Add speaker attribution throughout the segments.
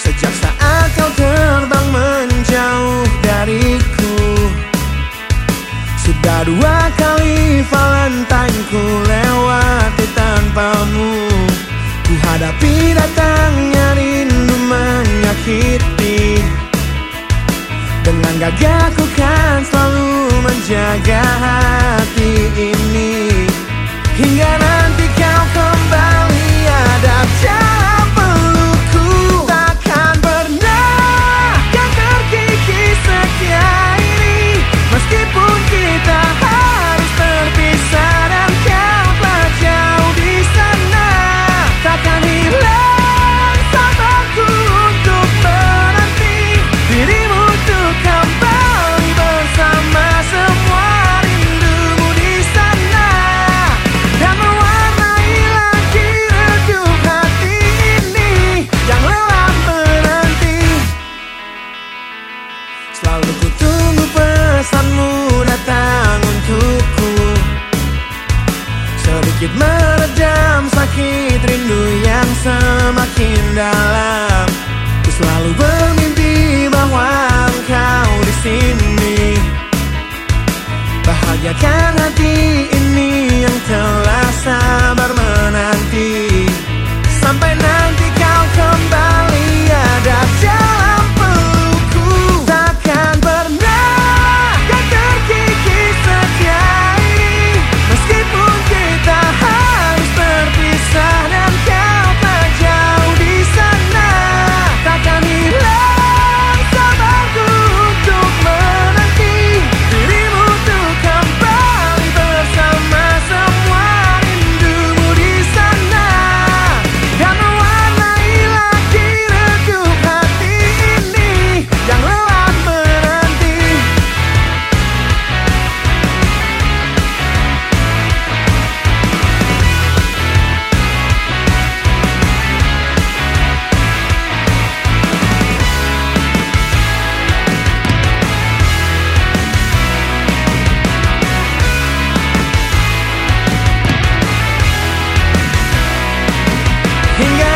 Speaker 1: Sejak saat kau terbang menjauh dariku Sudah dua kali Valentine ku lewati tanpamu Ku hadapi datangnya rindu menyakiti. Dengan gagah ku kan selalu menjaga hati ini. Hingga nanti Sakit meredam sakit rindu yang semakin dalam. Ku selalu bermimpi bahwa engkau di sini. Bahagiakan hati ini yang telah sabar Yeah.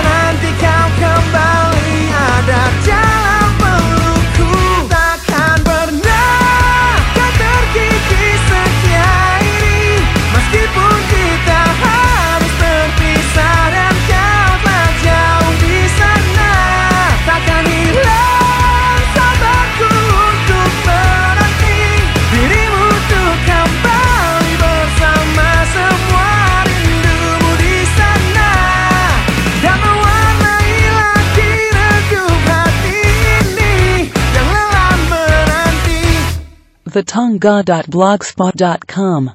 Speaker 2: thetongue.blogspot.com